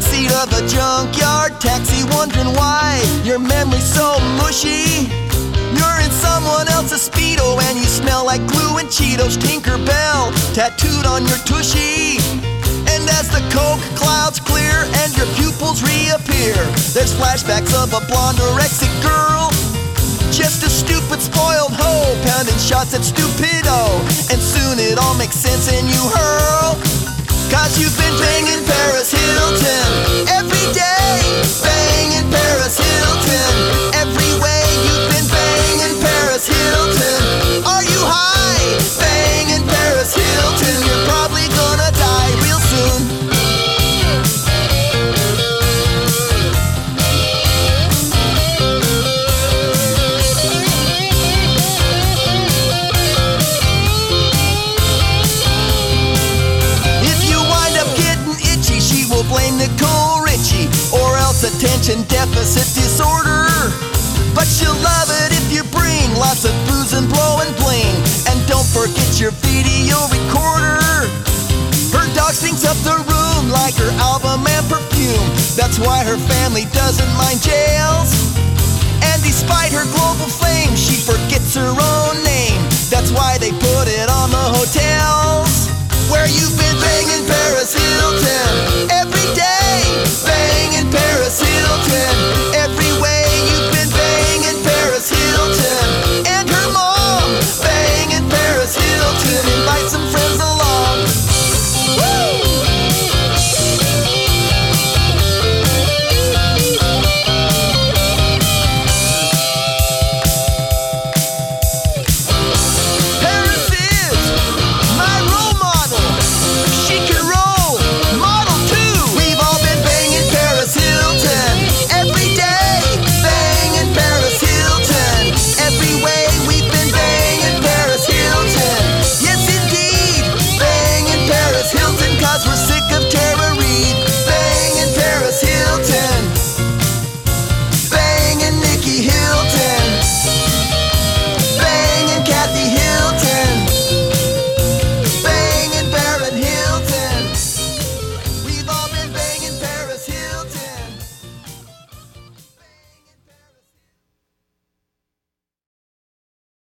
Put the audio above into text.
backseat of a junkyard taxi, wondering why your memory's so mushy. You're in someone else's Speedo and you smell like glue and Cheetos, Tinkerbell tattooed on your tushy. And as the coke clouds clear and your pupils reappear, there's flashbacks of a blonde orexic girl. Just a stupid spoiled hoe, pounding shots at Stupido. And soon it all makes sense and you hurl. Attention deficit disorder. But she'll love it if you bring lots of booze and blow and bling. And don't forget your video recorder. Her dog stinks up the room like her album and perfume. That's why her family doesn't mind jails. And despite her global fame, she forgets her own name. That's why they put it on the hotels. Where you've been